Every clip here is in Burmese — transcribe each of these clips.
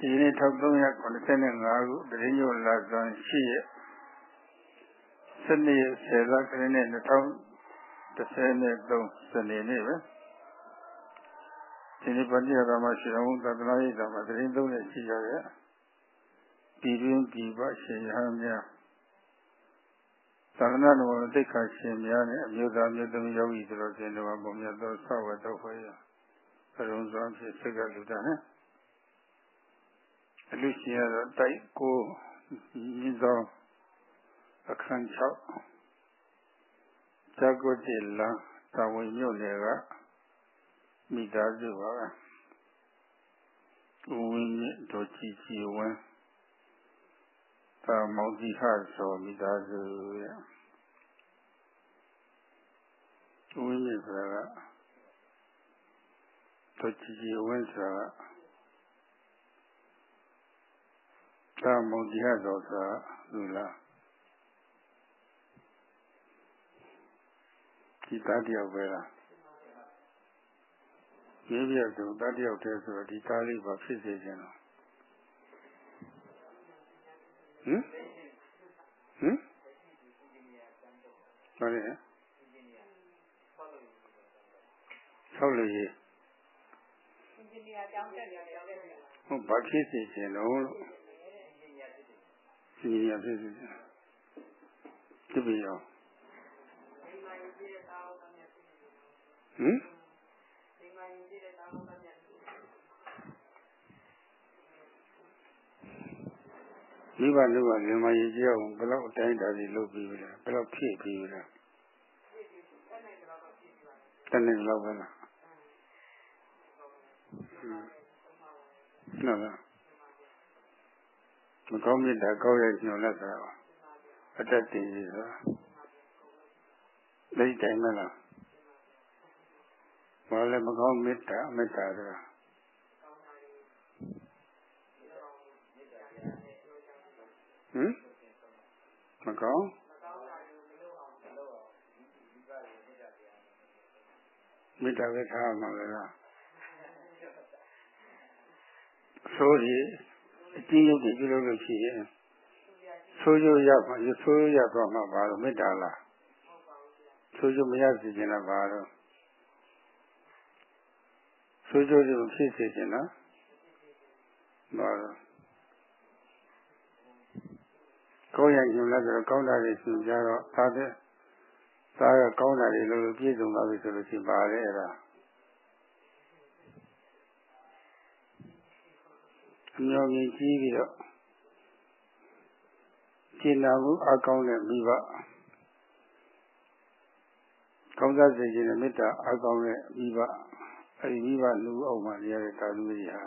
ဒီနေ့1385ခုတရင်ညိုလာဇန်ရှိရက်စနေဆယ်လကလေးနဲ့2013စနေနေ့ပဲဒီနေ့ပဏိယကမရှိအောင်သဒ္ဒနာရေးတာမှာတရင်သုံးနဲ့ရှိရရဲ့ပြည်တွင်းပြည်ပရှင်ရဟန်းများသာသနာတော်တိတ်ခါရှင်များနဲ့အမျိုးသားမျိုးသမီးယောဂီတို့ရှင်တော်ဘုံမြတ်သောဆောက်ဝတ်တော်ဖွယ်ရအရုံးစွာဖြင့်စိတ်ကလူတာနဲ့ အလူရှင်ရတော့တိုက်ကိုရင်းသောအခန်း6ဇဂုတိလံတာဝန်ညွတ်နယ်ကမိသားစုပါဦးဝင်းမြင့်တို့ကြည်ကြည်ဝန်းသာမောင်ကြီးခဆိုမိသားစုရဲ့ဦးဝင်းမြင့်ဆိုတာကတို့ကြည်ကြည်ဝန်းဆိုတာက သာမုံဒီဟတော်ဆိုတာလူလားဒီသားတယောက်ပဲလားမြေပြတ်သူသားတယောက်တည်းဆိုတော့ဒီသားလေးပါဖြစ်စေခြင်းတော့ဟမ်ဟမ်ဘာလဲဆောက်လို့ရအင်ဂျင်နီယာကျောင်းတက်နေတယ်ဟုတ်ဘာဖြစ်စေခြင်းတော့လို့ အင်ဂျင်နီယာဖြစ်စေခြင်းတပည့်ရောဟမ်မိဘလူကလင်မကြီးကြောက်ဘယ်လောက်အတိုင်းတာကြီးလုပ်ပြီးလဲဘယ်လောက်ဖြည့်ပြီးလဲတနေ့လောက်ပဲလားဟုတ်လား မကောင်းမြတ်တာကောင်းရဲ့ညွန်လက်တာအတက်တည်ကြီးဆိုတာလက်တိုင်းမလားဘာလဲမကောင်းမေတ္တာမေတ္တာဆိုတာဟမ်မကောင်းမေတ္တာပဲထားမှာလေလားဆိုရည် အကျဉ်းရုပ်တွေပြုလုပ်လို့ရှိရင်ဆိုးကျိုးရမှာဆိုးရသွားမှာပါလို့မေတ္တာလားဆိုးကျိုးမရစေချင်တာပါတော့ဆိုးကျိုးတွေဖြစ်စေချင်တာပါတော့ကောင်းရညွန်လာဆိုတော့ကောင်းတာတွေရှင်းကြတော့သာတဲ့သာကကောင်းတာတွေလို့ပြည့်စုံသွားပြီဆိုလို့ရှိပါလေအဲ့ဒါ အမျော်မြင်ကြီးပြီးတော့ကျင်နာမှုအကောင်းတဲ့မိဘကောင်းစားစေခြင်းနဲ့မေတ္တာအကောင်းတဲ့မိဘအဲဒီမိဘလူအောင်မှရတဲ့တာသမီးဟာ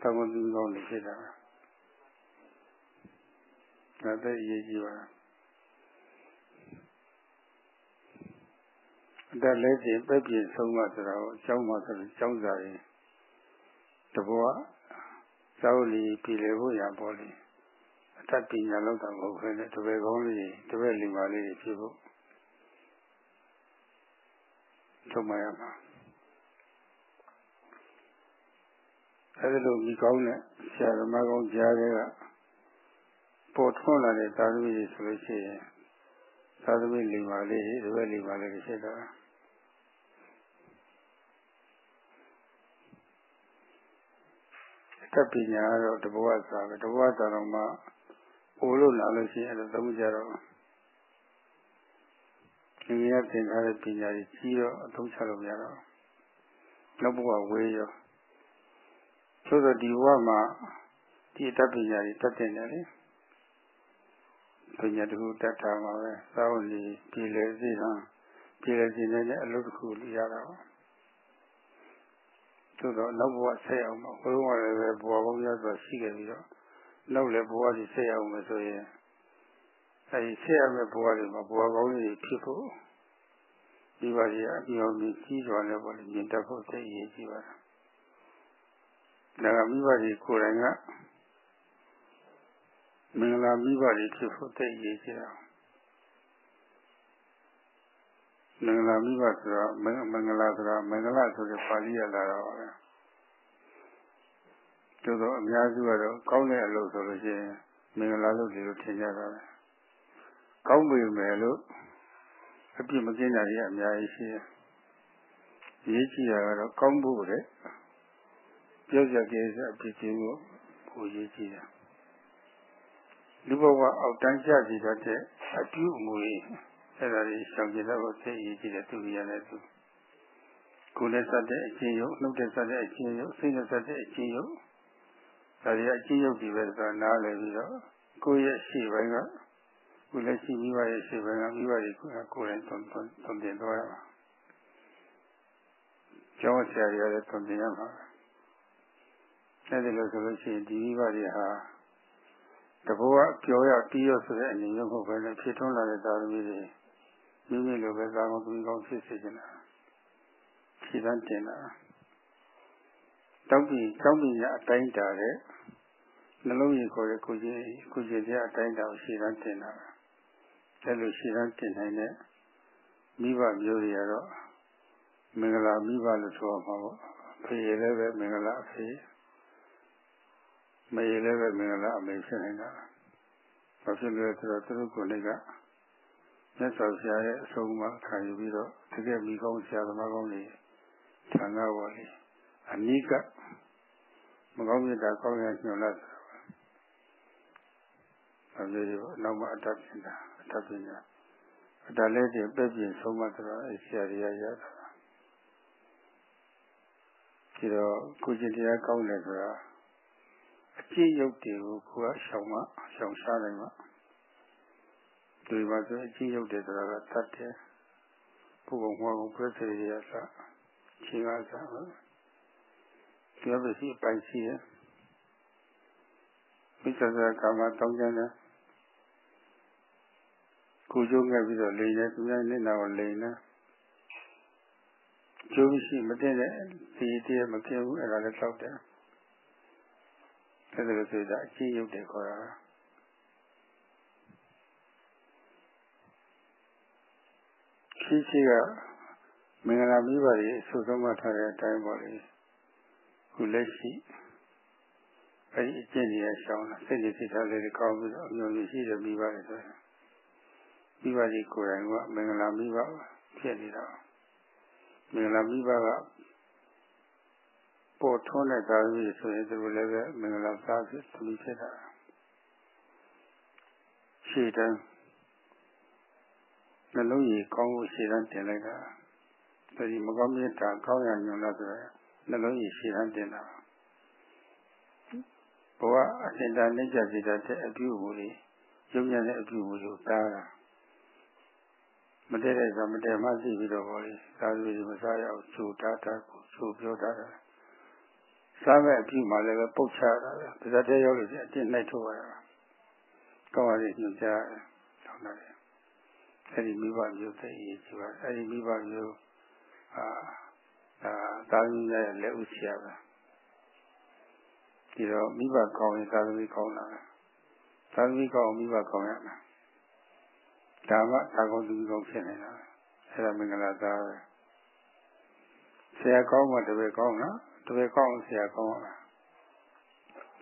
သံဃာသူကောင်းနေဖြစ်တာဒါသိအရေးကြီးပါအတလဲကျင်ပဲ့ပြင်းဆုံးမဆိုတာကိုအကြောင်းမှဆိုရင်ကျောင်းစာရင်တဘော သောလီပြည်လေဖို့ရပေါ်လေအတတ်ပညာလောက်တာမဟုတ်ဘဲနဲ့တပည့်ကောင်းလေးတပည့်လင်ပါလေးဖြစ်ဖို့ထုတ်မှရမှာအဲဒီလိုဒီကောင်းတဲ့ဆရာဓမ္မကောင်းကြားတဲ့ကပေါ်ထွန်းလာတဲ့သာသမီတွေဆိုလို့ရှိရင်သာသမီလင်ပါလေးတပည့်လင်ပါလေးဖြစ်တာ တက်ပညာကတော့တဘဝစာပဲတဘဝစာတော့မှအိုလို့လာလို့ရှိရင်အဲ့ဒါသုံးကြတော့ဒီရသင်ထားတဲ့ပညာကြီးကြီးတော့အသုံးချလို့မရတော့နောက်ဘဝဝေးရောသို့သောဒီဘဝမှာဒီတက်ပညာကြီးတက်တင်တယ်လေပညာတခုတက်တာမှာပဲသာဝတိပြည်လေစီဟံပြည်လေစီနဲ့အလုပ်တစ်ခုရတာပါ သို့တော့နောက်ဘဝဆက်အောင်မှာဘုရားလည်းပဲဘဝပေါင်းများစွာရှိခဲ့ပြီးတော့နောက်လည်းဘဝကြီးဆက်အောင်မယ်ဆိုရင်အဲဒီဆက်ရမယ့်ဘဝတွေမှာဘဝကောင်းတွေဖြစ်ဖို့ဒီပါကြီးအပြောင်းကြီးကြီးစွာနဲ့ပေါ့လေမြင်တတ်ဖို့သိရကြီးပါလားဒါကမိဘကြီးကိုယ်တိုင်ကမင်္ဂလာမိဘတွေဖြစ်ဖို့သိရကြီးတာ မင်္ဂလာမိဘဆိုတာမင်္ဂလာဆိုတာမင်္ဂလာဆိုတဲ့ပါဠိရလာတော့ပဲသို့တော့အများစုကတော့ကောင်းတဲ့အလုပ်ဆိုလို့ရှိရင်မင်္ဂလာလုပ်တယ်လို့ထင်ကြတာပဲကောင်းပေမယ်လို့အပြစ်မကင်းတာတွေအများကြီးရှိတယ်ရေးကြည့်တာကတော့ကောင်းဖို့တဲ့ပြောကြကြစအဖြစ်ချင်းကိုကိုရေးကြည့်တာလူဘဝအောက်တန်းကျစီတတ်တဲ့အပြုအမူတွေ အဲ့ဒါတွေရှောင်ကျင်တော့သိရေးကြည့်တဲ့သူရတဲ့သူကိုယ်နဲ့စတဲ့အချင်းယုတ်နှုတ်တဲ့စတဲ့အချင်းယုတ်စိတ်နဲ့စတဲ့အချင်းယုတ်ဒါတွေအချင်းယုတ်ဒီပဲဆိုတာနားလည်ပြီးတော့ကိုယ့်ရဲ့ရှေ့ပိုင်းကကိုယ်လက်ရှိမိဘရဲ့ရှေ့ပိုင်းကမိဘတွေကိုယ်ကိုယ်တိုင်သွန်သွန်တင်သွားရမှာကျောင်းဆရာတွေလည်းသွန်တင်ရမှာအဲဒီလိုဆိုလို့ရှိရင်ဒီမိဘတွေဟာတဘောကပြောရပြီးရဆိုတဲ့အနေမျိုးမဟုတ်ဘဲနဲ့ဖြစ်ထွန်းလာတဲ့သာသမီတွေ မိမိလိုပဲသာမန်သူကောင်းဖြစ်စေချင်တာဖြည့်တန်းတင်တာတောက်ပြီးတောက်ပြီးရအတိုင်းတာတဲ့နှလုံးရည်ခေါ်တဲ့ကိုကြီးကိုကြီးတဲ့အတိုင်းတာကိုဖြည့်တန်းတင်တာအဲလိုဖြည့်တန်းတင်နိုင်တဲ့မိဘမျိုးတွေကတော့မင်္ဂလာမိဘလို့ဆိုမှာပေါ့ဖေရလည်းပဲမင်္ဂလာအဖေမေလည်းပဲမင်္ဂလာအမေဖြစ်နေတာဘာဖြစ်လဲဆိုတော့သူတို့ကိုယ်လေးက မြတ်စွာဘုရားရဲ့အဆုံးအမခံယူပြီးတော့တကယ်မိကောင်းဆရာသမားကောင်းတွေဌာနပေါ်လေအနိကမကောင်းမြတ်တာကောင်းရညွှန်လာတာအမေတွေနောက်မှအတတ်ပြင်တာအတတ်ပြင်တာအတတ်လေးတွေပြည့်ပြည့်ဆုံးမဆိုတော့အဆရာတွေကရတာဒီတော့ကိုကျင်တရားကောင်းတယ်ဆိုတာအကျင့်ရုပ်တွေကိုကိုယ်ကရှောင်မှရှောင်ရှားနိုင်မှာ ဒီမှာဆိုအကျင့်ရုပ်တွေဆိုတာကတတ်တယ်ဘုံဘုံဘုံပြည့်စုံရတာချင်းကားစားပဲပြောပစီပိုင်စီရမိစ္ဆာကာမတောင်းကြတယ်ကိုကျုံခဲ့ပြီးတော့လိန်နေသူများမျက်နှာကိုလိန်နေကျိုးရှိမတင်တဲ့ဒီတည်းမကင်းဘူးအဲ့ဒါလည်းတောက်တယ်အဲ့ဒါလို့ဆိုတာအချင်းရုပ်တယ်ခေါ်တာ ရှိရှိကမင်္ဂလာမိဘတွေအဆုဆုံးမထားတဲ့အတိုင်းပေါ့လေခုလက်ရှိအဲ့ဒီအကျင့်တွေရှောင်းတာစိတ်တွေစိတ်ထားလေးတွေကောင်းပြီးတော့အမျိုးမျိုးရှိတဲ့မိဘတွေဆိုရင်မိဘကြီးကိုယ်တိုင်ကမင်္ဂလာမိဘဖြစ်နေတာမင်္ဂလာမိဘကပေါ်ထွန်းတဲ့သာသမီဆိုရင်သူတို့လည်းပဲမင်္ဂလာသားဖြစ်သမီးဖြစ်တာရှေ့တန်း နှလုံးကြီးကောင်းဖို့ရှေ့တန်းတင်လိုက်တာဒီမကောင်းမြတ်တာကောင်းရညွန်လာဆိုရင်နှလုံးကြီးရှေ့တန်းတင်တာဘဝအစင်တာနှိမ့်ချစေတဲ့အပြုအမူတွေရုံညာတဲ့အပြုအမူတွေကိုတားတာမတည့်တဲ့ဆိုမတည့်မှသိပြီးတော့ဟောလေသာသမီမစားရအောင်ချိုးတားတာကိုချိုးပြောတာစားမဲ့အပြုမှလည်းပဲပုတ်ချတာပဲပါဇက်တဲ့ရောက်လို့အတင်းနှိုက်ထုတ်ရတာကောင်းပါလေညွှန်ကြားတယ်ထောင်းတယ် အဲ့ဒီမိဘမျိုးသိရေးကြည့်ပါအဲ့ဒီမိဘမျိုးအာအာတာသမီရဲ့လက်ဥဆရာပဲဒီတော့မိဘကောင်းရင်သာသမီကောင်းတာပဲသာသမီကောင်းမိဘကောင်းရမှာဒါမှသာကောင်းသူကောင်းဖြစ်နေတာအဲ့ဒါမင်္ဂလာသားပဲဆရာကောင်းမှတပည့်ကောင်းနော်တပည့်ကောင်းဆရာကောင်းလား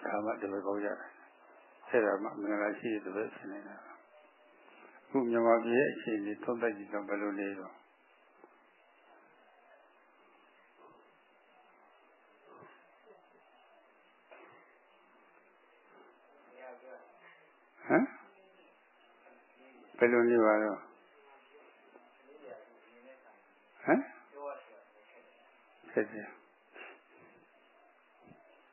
ဒါမှတပည့်ကောင်းရတယ်အဲ့ဒါမှမင်္ဂလာရှိတဲ့တပည့်ဖြစ်နေတာ ခုမြန်မာပြည်ရဲ့အခြေအနေသုံးသပ်ကြည့်တော့ဘယ်လိုနေတော့ဟမ်ဘယ်လိုနေပါတော့ဟမ်ဖြစ်တယ်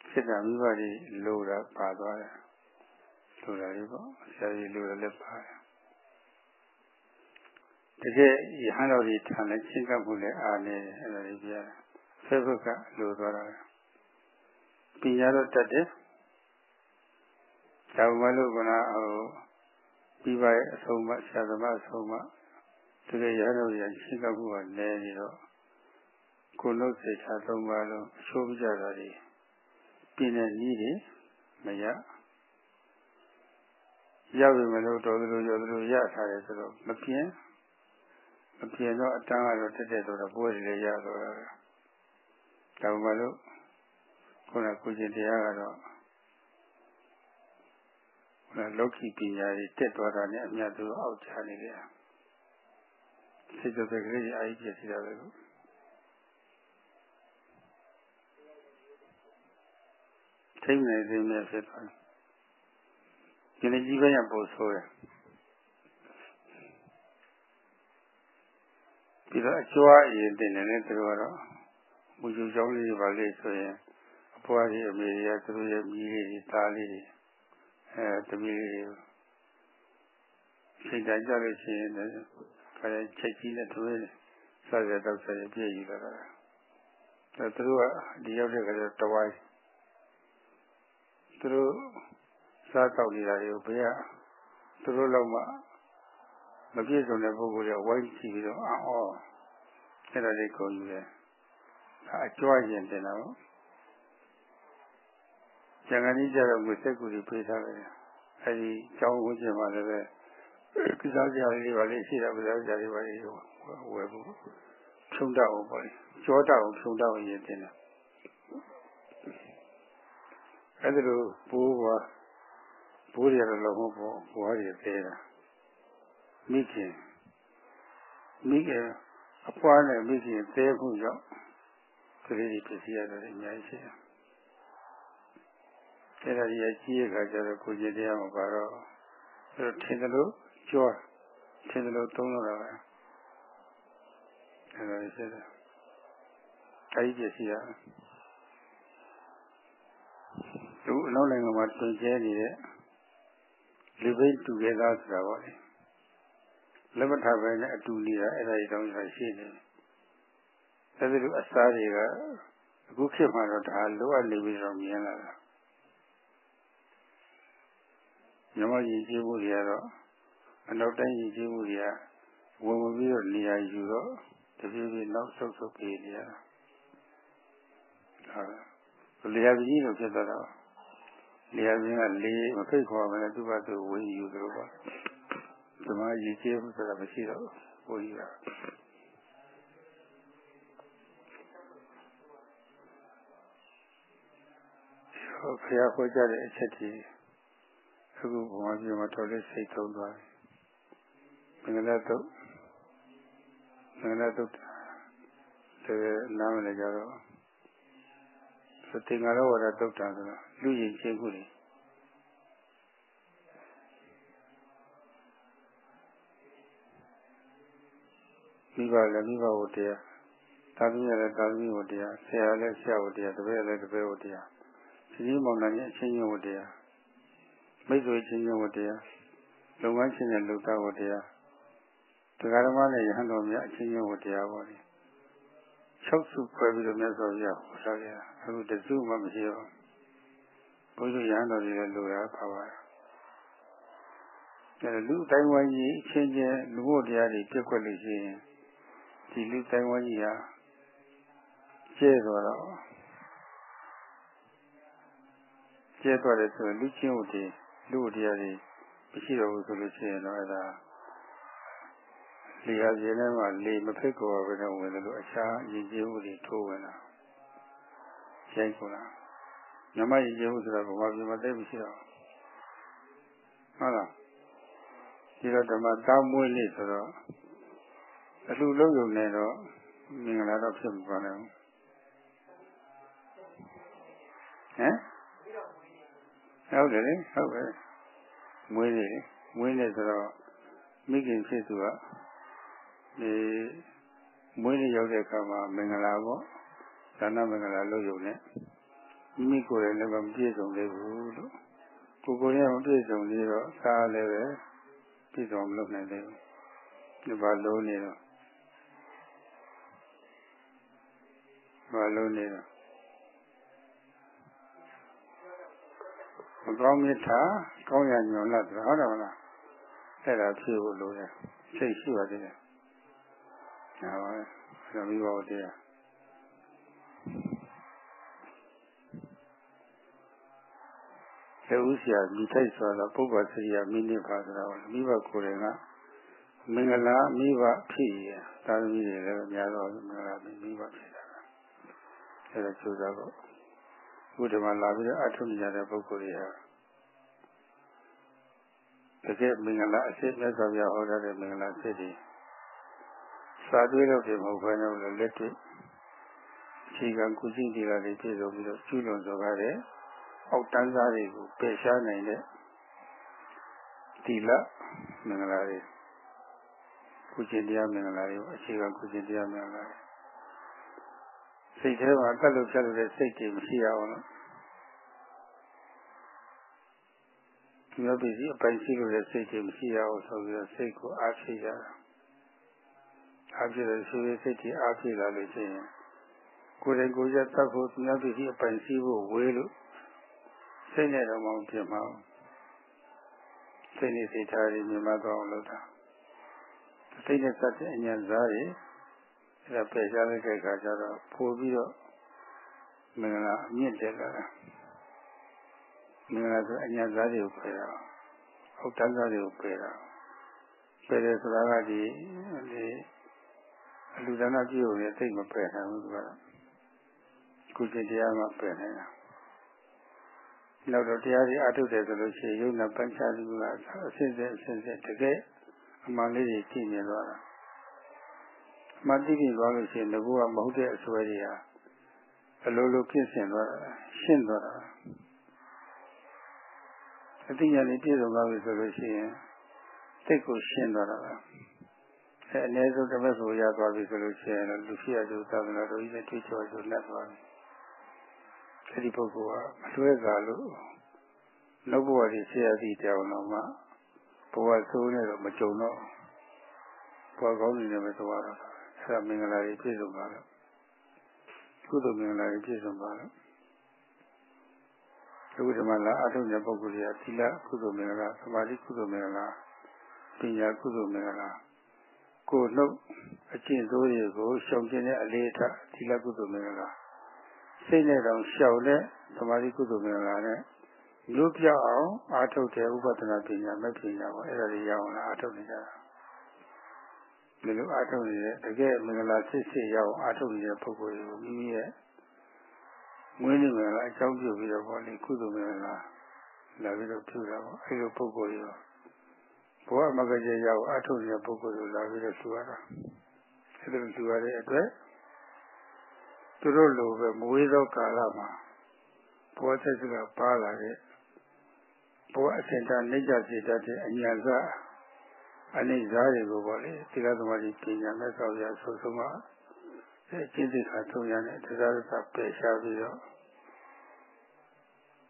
ဖြစ်တာမိဘတွေလိုတာပါသွားတယ်လိုတာလေးပေါ့ဆရာကြီးလိုတယ်လည်းပါတယ်တ ကယ်ယဟန်တော်ကြီးထံလည်းရှင်းကပ်မှုလည်းအားနေတယ်အဲ့ဒါလေးပြရတယ်ဆက်ဘက်ကလိုသွားတာပညာတော့တတ်တယ်ဒါမှမဟုတ်ကဟိုပြီးပါရဲ့အဆုံးမဆရာသမားအဆုံးမတကယ်ရတော့ရရှင်းကပ်မှုကလည်းနေတော့ကိုယ်လုံးစိတ်ချသုံးပါလုံးအချိုးပြကြတာဒီပြင်းတဲ့ကြီးတွေမရရောက်ပြီမလို့တော်သလိုရောသလိုရထားတယ်ဆိုတော့မပြင်း မပြင်းတော့အတန်းကတော့တက်တက်တော့ပွဲတွေလည်းရတော့တာဒါမှမဟုတ်ခုနကုကျင်တရားကတော့ခုနလောကီပညာတွေတက်သွားတာနဲ့အများသူအောက်ချနေကြစိတ်ကြတဲ့ကလေးအာရုံပြည့်စီတာပဲလို့ထိမ့်နေသေးမြဲဖြစ်သွားတယ်ဒီနေ့ကြီးပဲရပို့ဆိုးတယ် ပြီးတော့အကျွားအရင်တင်နေတယ်သူတို့ကတော့မူယူကြောင်းလေးပါလေဆိုရင်အဖွားကြီးအမေကြီးကသူတို့ရဲ့မြည်လေးသားလေးတွေအဲတမီးလေးစိတ်ဓာတ်ကြလို့ရှိရင်လည်းခါရချက်ကြီးနဲ့ထွေးစားရတော့ဆက်ပြည့်ယူလာတာအဲသူတို့ကဒီရောက်တဲ့ခါကျတဝိုင်းသူတို့စားတော့နေတာတွေကိုဘယ်ကသူတို့လောက်မှ မပြည့်စုံတဲ့ပုဂ္ဂိုလ်တွေဝိုင်းကြည့်ပြီးတော့အော်အဲ့ဒါလေးကိုယူတယ်အကျွမ်းရင်တင်တာပေါ့ကျန်ကန်ကြီးကြတော့ငွေစက်ကူတွေပေးထားတယ်အဲဒီကျောင်းဝန်းကျင်မှာလည်းပဲကိစ္စကြလေးတွေပါလေရှိတာကိစ္စကြလေးပါလေဝယ်ဖို့ဖြုံတော့ပေါ့လေကြောတော့ဖြုံတော့ရင်တင်တယ်အဲ့ဒါလိုဘိုးကဘိုးရတော့လုံးမပေါ့ဘွားရသေးတာ မိခင်မိခင်အဖွားနဲ့မိခင်သေးမှုကြောင့်ကလေးတွေဖြစ်စီရတယ်အများကြီးရှိတယ်အဲ့ဒါကြီးအကြီးရခါကျတော့ကိုကြီးတရားမှာပါတော့အဲ့ထင်တယ်လို့ကြွားထင်တယ်လို့သုံးလို့တာပဲအဲ့ဒါရှိတယ်အဲ့ဒီဖြစ်စီရတယ်သူအနောက်နိုင်ငံမှာတွင်ကျဲနေတဲ့လူပိတူခဲ့သားဆိုတာပေါ့လေ လက်မထားပဲနဲ့အတူနေတာအဲ့ဒါကြီးတောင်းရရှိနေတယ်အဲဒီလိုအစားတွေကအခုခေတ်မှာတော့ဒါလိုအပ်နေပြီးတော့မြင်လာတာမြမရည်ကြည်မှုတွေကတော့အနောက်တိုင်းရည်ကြည်မှုတွေကဝင်ဝင်ပြီးတော့နေရာယူတော့တပြေးပြေးနောက်ဆုတ်ဆုတ်ပြေးနေရတာဟုတ်လေယာကြီးလို့ဖြစ်သွားတာလေယာကြီးကလေးမဖိတ်ခေါ်မယ်သူ့ဘာသူဝင်ယူသလိုပါ ဒီမှာရည်ကြည်မှုဆိုတာမရှိတော့ဘူးဘုရားဘုရားဟောကြားတဲ့အချက်ကြီးအခုဘုရားပြမှာတော်လေးစိတ်သုံးသွားတယ်မင်္ဂလာတုတ်မင်္ဂလာတုတ်တဲ့နာမလည်းကြတော့သတိငါရောဝရတုတ်တာဆိုတော့လူရင်ချင်းခုတွေ မိဘလည်းမိဘဝတရားသာသမီလည်းသာသမီဝတရားဆရာလည်းဆရာဝတရားတပည့်လည်းတပည့်ဝတရားရှင်မောင်နှံရဲ့အချင်းချင်းဝတရားမိတ်ဆွေချင်းချင်းဝတရားလုပ်ငန်းချင်းနဲ့လုပ်သားဝတရားတရားဓမ္မနဲ့ယဟန်တော်များအချင်းချင်းဝတရားပေါ့လေ၆စုခွဲပြီးတော့မြတ်စွာဘုရားဟောထားကြတာအခုတစုမှမရှိတော့ဘုရားယဟန်တော်တွေလည်းလိုတာပါပါအဲလူတိုင်းဝိုင်းကြီးအချင်းချင်းလူ့တရားတွေပြည့်ွက်လို့ရှိရင် ဒီလူတိုင်းဝိုင်းကြီးဟာကျဲသွားတော့ကျဲသွားတယ်ဆိုရင်လူချင်းဦးတွေလူတရားတွေမရှိတော့ဘူးဆိုလို့ရှိရင်တော့အဲ့ဒါလေဟာပြင်းထဲမှာလေမဖိတ်ကောဘဲနဲ့ဝင်တယ်လို့အခြားရည်ကြည်မှုတွေထိုးဝင်တာရိုက်ကုန်လားညမရည်ကြည်မှုဆိုတာကဘာပြမသိမရှိတော့ဟုတ်လားဒီတော့ဓမ္မသားမွေးနေ့ဆိုတော့ အလှလုံးယုံနေတော့မင်္ဂလာတော့ဖြစ်မှာပါနဲ့ဟမ်ဟုတ်တယ်လေဟုတ်ပဲမွေးနေမွေးနေဆိုတော့မိခင်ဖြစ်သူကဒီမွေးနေရောက်တဲ့အခါမှာမင်္ဂလာပေါ့ဒါနမင်္ဂလာလုပ်ရုံနဲ့မိမိကိုယ်လည်းလည်းမပြည့်စုံသေးဘူးလို့ကိုယ်ကိုယ်လည်းမပြည့်စုံသေးတော့စားလည်းပဲပြည့်စုံမလုပ်နိုင်သေးဘူးဒီဘာလုံးနေတော့ ဘာလုံးနေတော့မကောင်းမြတ်တာကောင်းရညွန်လာတယ်ဟုတ်တယ်မလားအဲ့ဒါဖြေဖို့လိုတယ်စိတ်ရှိပါသေးတယ်ဟာပါသမီးဘောတရားသေဥဆရာမိထိုက်ဆိုတော့ပုဗ္ဗစရိယမိနိဗ္ဗာန်ဆိုတာမိဘကိုယ်တိုင်ကမင်္ဂလာမိဘဖြစ်ရသာသမီတွေလည်းအများတော့မင်္ဂလာမိဘဖြစ်တာ အဲ့ဒါကျိုးစားဖို့ခုဒီမှာလာပြီးတော့အထုနေကြတဲ့ပုဂ္ဂိုလ်တွေဟာတကယ်မင်္ဂလာအစစ်မြတ်စွာဘုရားဟောထားတဲ့မင်္ဂလာအစစ်တွေစာတွေးလို့ပြမဟုတ်ဘဲနဲ့လက်တွေ့ခြေကကုသိတိလာတွေပြည့်စုံပြီးတော့ကျူးလွန်စောကားတဲ့အောက်တန်းစားတွေကိုပယ်ရှားနိုင်တဲ့တိလမင်္ဂလာတွေကုကျင်တရားမင်္ဂလာတွေအခြေခံကုကျင်တရားမင်္ဂလာတွေ စိတ်ထဲမှာကတ်လို့ဖြတ်လို့တဲ့စိတ်တွေမရှိရအောင်လို့ဒီလိုပြည်စီအပိုင်ရှိလို့တဲ့စိတ်တွေမရှိရအောင်ဆိုပြီးတော့စိတ်ကိုအားဖြည့်ကြတာအားဖြည့်တဲ့ဆိုရစိတ်တွေအားဖြည့်လာလို့ရှိရင်ကိုယ်တိုင်ကိုယ်ကျသတ်ဖို့သူများပြည်စီအပိုင်ရှိဖို့ဝေးလို့စိတ်နဲ့တော့မဖြစ်မှာစိတ်နဲ့စိတ်ထားတွေမြင်မှတော့အောင်လုပ်တာစိတ်နဲ့စတဲ့အញ្ញံစားတွေ အဲ့ဒါပယ်ရှားလိုက်တဲ့အခါကျတော့ပို့ပြီးတော့မင်္ဂလာအမြင့်တက်လာတာမင်္ဂလာဆိုအញ្ញံစားတွေကိုပယ်တာဟုတ်တန်းစားတွေကိုပယ်တာပယ်တယ်ဆိုတာကဒီဒီအလူဒါနပြုလို့လည်းသိမပယ်နိုင်ဘူးသူကကုသတရားမှာပယ်နိုင်တာနောက်တော့တရားကြီးအထုတ်တယ်ဆိုလို့ရှိရင်ယုံနာပัญချလူကအစစ်စစ်အစစ်စစ်တကယ်အမှန်လေးတွေကြည့်မြင်သွားတာ မှတ်သိပြီးသွားလို့ရှိရင်ငါကမဟုတ်တဲ့အစွဲတွေဟာအလိုလိုဖြစ်စင်သွားတာရှင်းသွားတာအတိညာလေးပြည့်စုံသွားပြီဆိုလို့ရှိရင်စိတ်ကိုရှင်းသွားတာပါအဲအနည်းဆုံးတစ်ပတ်ဆိုရသွားပြီဆိုလို့ရှိရင်လူဖြစ်ရသူသာသနာတော်ကြီးနဲ့တွေ့ချောဆိုလက်သွားပြီအဲဒီပုဂ္ဂိုလ်ကမလွဲကားလို့နောက်ဘဝကြီးဆရာကြီးတောင်းတော့မှဘဝဆိုးနဲ့တော့မကြုံတော့ဘဝကောင်းနေတယ်ပဲသွားတော့ အဲဒါမင်္ဂလာကြီးပြည့်စုံပါတော့ကုသိုလ်မင်္ဂလာကြီးပြည့်စုံပါတော့ဒီဥဒ္ဓမလာအထုံးတဲ့ပုဂ္ဂိုလ်တွေကသီလကုသိုလ်မင်္ဂလာသမာဓိကုသိုလ်မင်္ဂလာပညာကုသိုလ်မင်္ဂလာကိုယ်နှုတ်အကျင့်ဆိုးတွေကိုရှောင်ကျင်တဲ့အလေးထားသီလကုသိုလ်မင်္ဂလာစိတ်နဲ့တောင်ရှောင်တဲ့သမာဓိကုသိုလ်မင်္ဂလာနဲ့ရုပ်ပြောက်အောင်အာထုတ်တဲ့ဥပဒနာပညာမဲ့ပညာပေါ့အဲ့ဒါတွေရအောင်လားအာထုတ်နေကြတာ ဒီလိုအာထုတ်နေတဲ့တကယ်မင်္ဂလာစစ်စစ်ရအောင်အာထုတ်နေတဲ့ပုဂ္ဂိုလ်တွေကိုမိမိရဲ့မွေးနေ့မင်္ဂလာအကြောင်းပြုပြီးတော့ပေါ့လေကုသိုလ်မင်္ဂလာလာပြီးတော့ပြုတာပေါ့အဲ့လိုပုဂ္ဂိုလ်တွေဘဝမဂ္ဂင်ရအောင်အာထုတ်နေတဲ့ပုဂ္ဂိုလ်တွေလာပြီးတော့ပြုရတာအဲ့လိုပြုရတဲ့အတွက်သူတို့လိုပဲမဝေးသောကာလမှာဘောသက်စကပါလာတဲ့ဘောအစင်တာနေကြစေတတ်တဲ့အညာစား အနိစ္စတွေကိုပေါ့လေသီလသမာဓိပညာနဲ့ဆောက်ရဆိုဆုံးမှာအဲကျင့်သိက္ခာသုံးရနဲ့တရားသစ္စာပယ်ရှားပြီးတော့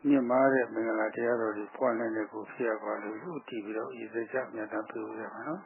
မြင့်မားတဲ့မင်္ဂလာတရားတော်တွေပွားနိုင်တဲ့ကိုဖြစ်ရပါလို့ဥတည်ပြီးတော့ဤစိတ်ချမြတ်တာပြုရမှာနော်